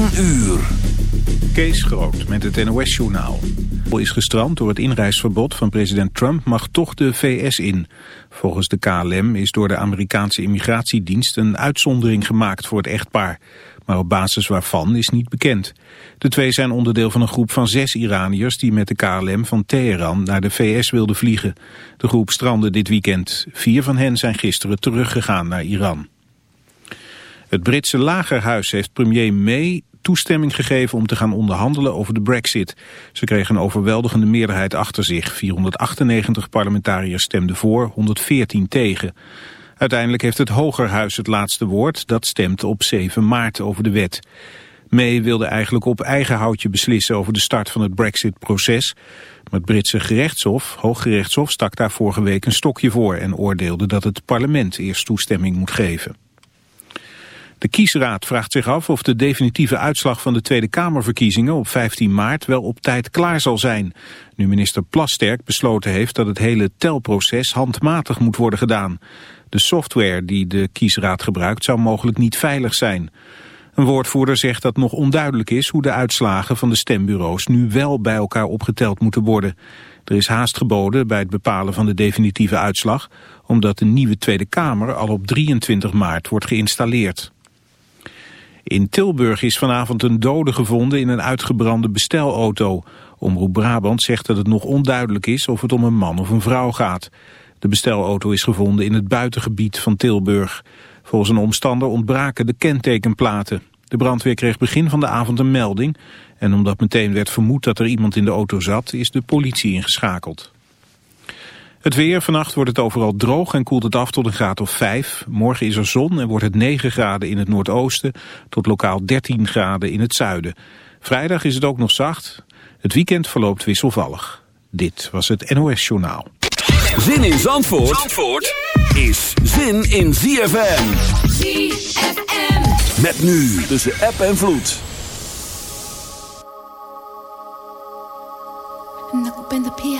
uur. Kees Groot met het NOS-journaal. is gestrand door het inreisverbod van president Trump mag toch de VS in. Volgens de KLM is door de Amerikaanse immigratiedienst een uitzondering gemaakt voor het echtpaar. Maar op basis waarvan is niet bekend. De twee zijn onderdeel van een groep van zes Iraniërs die met de KLM van Teheran naar de VS wilden vliegen. De groep strandde dit weekend. Vier van hen zijn gisteren teruggegaan naar Iran. Het Britse lagerhuis heeft premier May toestemming gegeven om te gaan onderhandelen over de brexit. Ze kregen een overweldigende meerderheid achter zich. 498 parlementariërs stemden voor, 114 tegen. Uiteindelijk heeft het Hogerhuis het laatste woord. Dat stemt op 7 maart over de wet. May wilde eigenlijk op eigen houtje beslissen over de start van het brexit-proces. Maar het Britse gerechtshof, Hooggerechtshof, stak daar vorige week een stokje voor... en oordeelde dat het parlement eerst toestemming moet geven. De kiesraad vraagt zich af of de definitieve uitslag van de Tweede Kamerverkiezingen op 15 maart wel op tijd klaar zal zijn. Nu minister Plasterk besloten heeft dat het hele telproces handmatig moet worden gedaan. De software die de kiesraad gebruikt zou mogelijk niet veilig zijn. Een woordvoerder zegt dat nog onduidelijk is hoe de uitslagen van de stembureaus nu wel bij elkaar opgeteld moeten worden. Er is haast geboden bij het bepalen van de definitieve uitslag, omdat de nieuwe Tweede Kamer al op 23 maart wordt geïnstalleerd. In Tilburg is vanavond een dode gevonden in een uitgebrande bestelauto. Omroep Brabant zegt dat het nog onduidelijk is of het om een man of een vrouw gaat. De bestelauto is gevonden in het buitengebied van Tilburg. Volgens een omstander ontbraken de kentekenplaten. De brandweer kreeg begin van de avond een melding... en omdat meteen werd vermoed dat er iemand in de auto zat... is de politie ingeschakeld. Het weer, vannacht wordt het overal droog en koelt het af tot een graad of 5. Morgen is er zon en wordt het 9 graden in het noordoosten tot lokaal 13 graden in het zuiden. Vrijdag is het ook nog zacht. Het weekend verloopt wisselvallig. Dit was het NOS Journaal. Zin in Zandvoort, Zandvoort is zin in ZFM. ZFM. Met nu tussen app en vloed. Nakupenda pia, nakutaka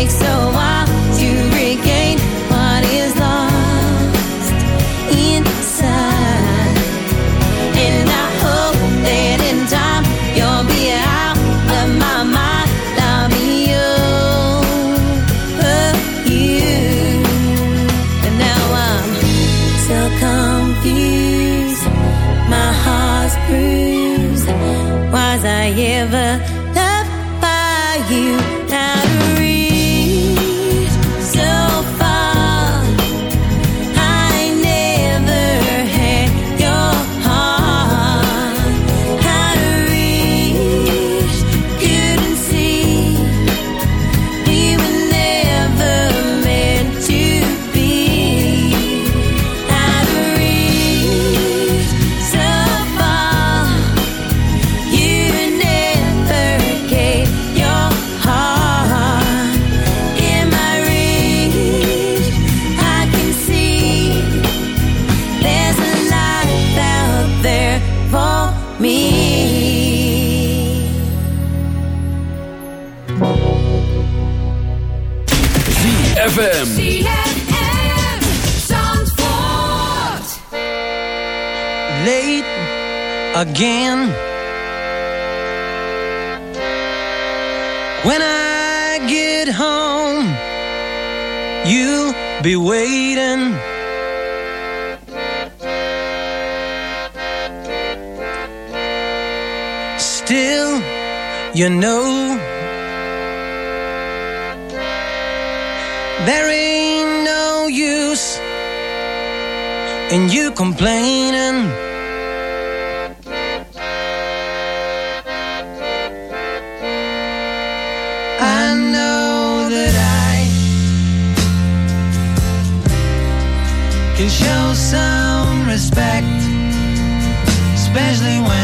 make so you know. There ain't no use in you complaining. I know that I can show some respect Especially when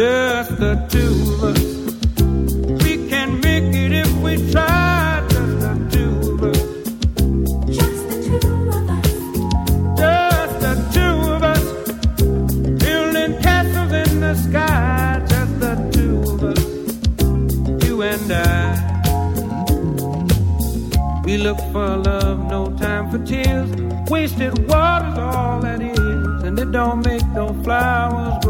just the two of us. We can make it if we try. just the two of us. Just the two of us. Just the two of us. Building castles in the sky, just the two of us. You and I. We look for love, no time for tears. Wasted water's all that is, and it don't make no flowers grow.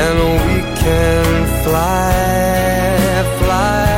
And we can fly, fly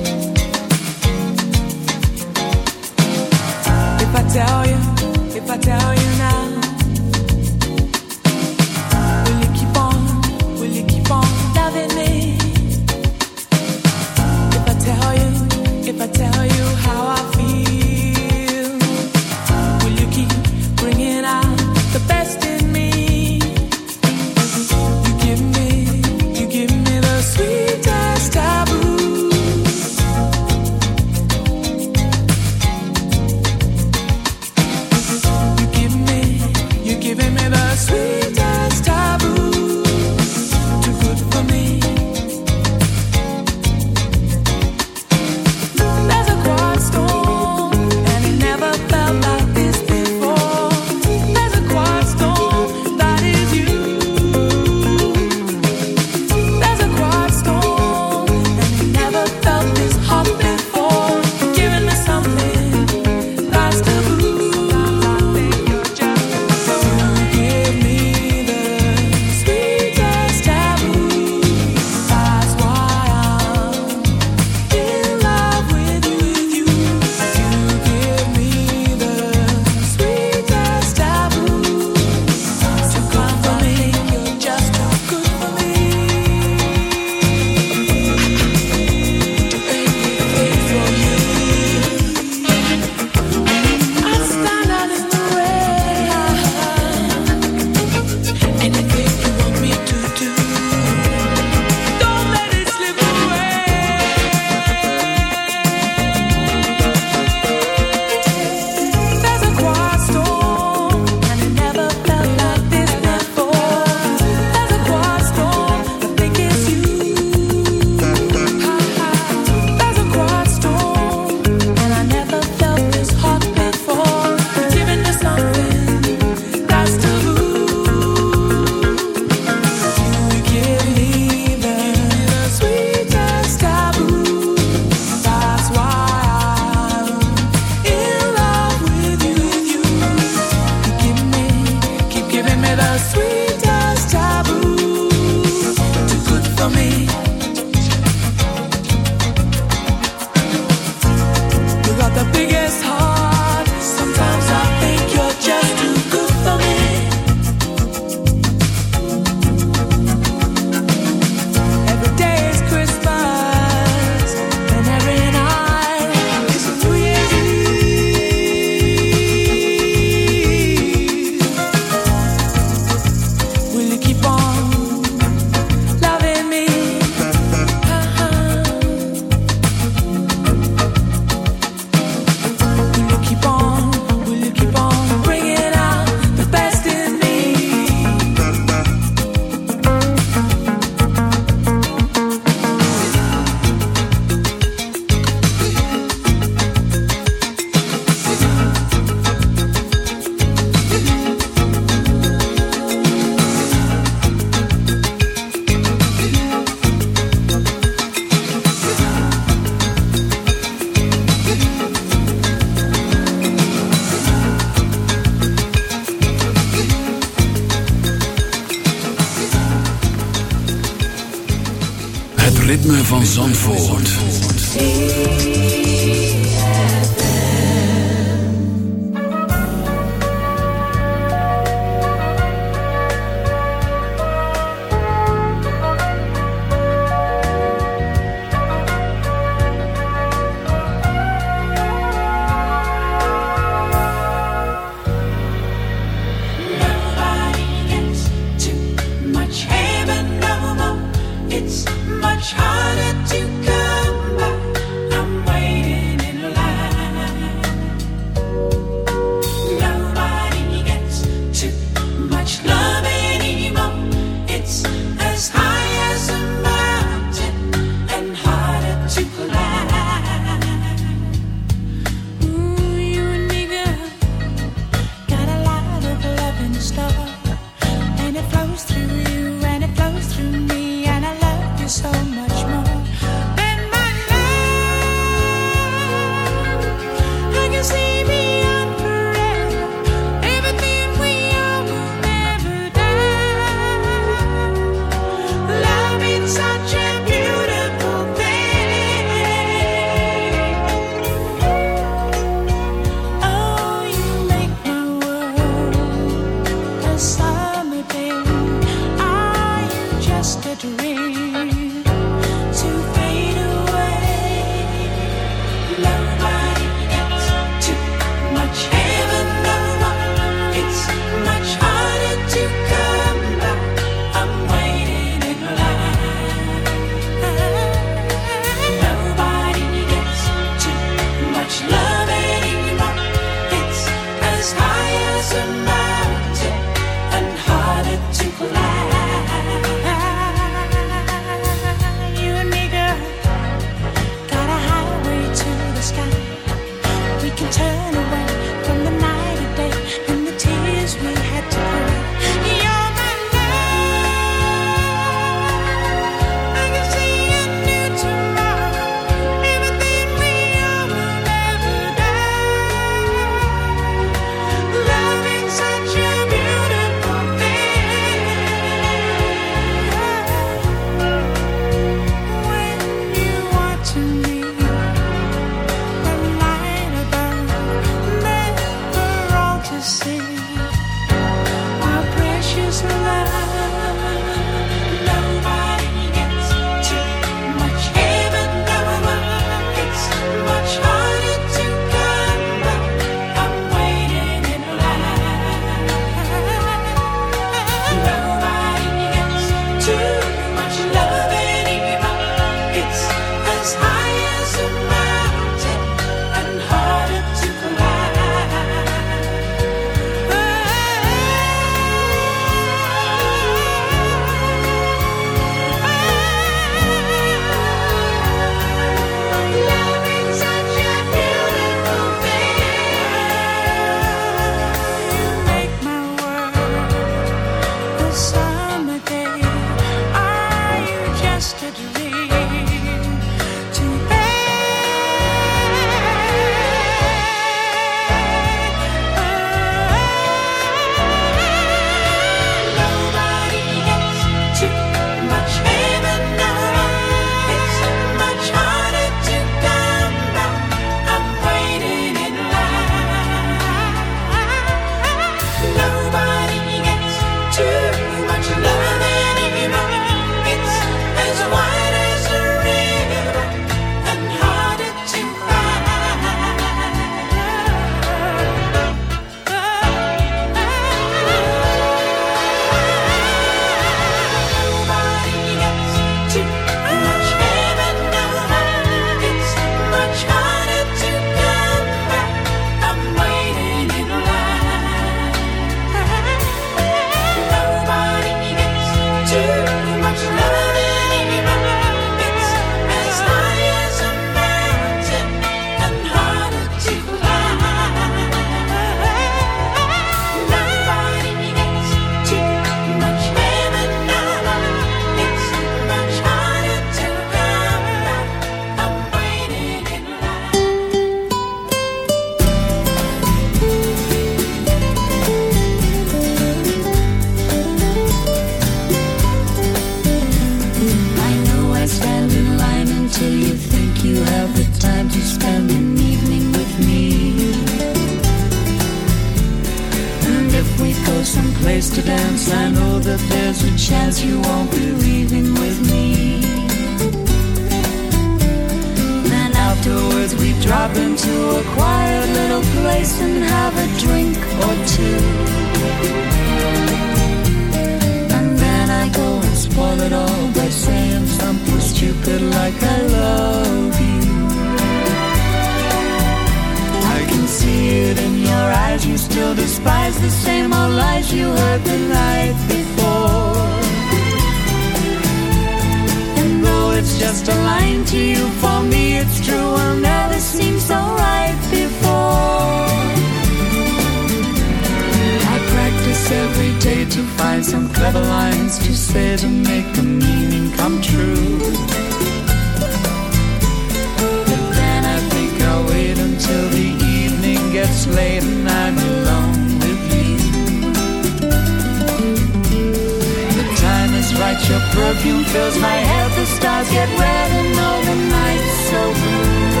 night. Your perfume fills my head. The stars get red and all the night's so blue.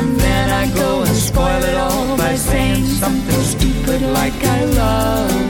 And then I go and spoil it all by saying something stupid like I love.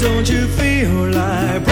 Don't you feel like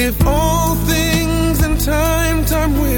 If all things in time, time will.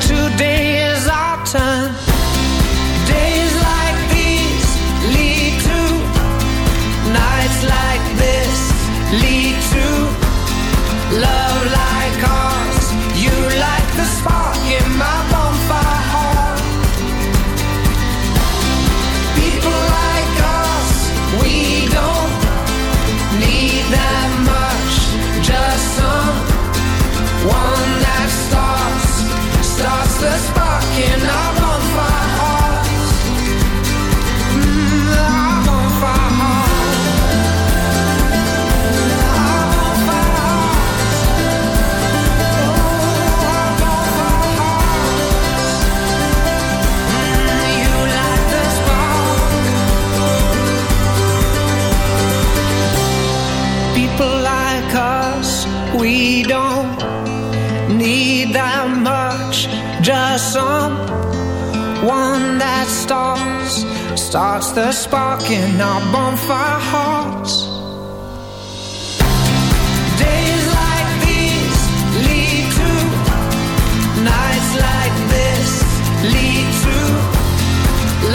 Today is our turn. Starts the spark in our bonfire hearts. Days like these lead to nights like this lead to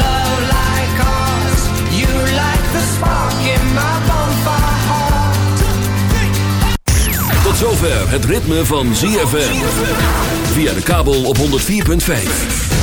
love like ours. You like the spark in my bonfire heart. Tot zover het ritme van ZFM. Via de kabel op 104.5.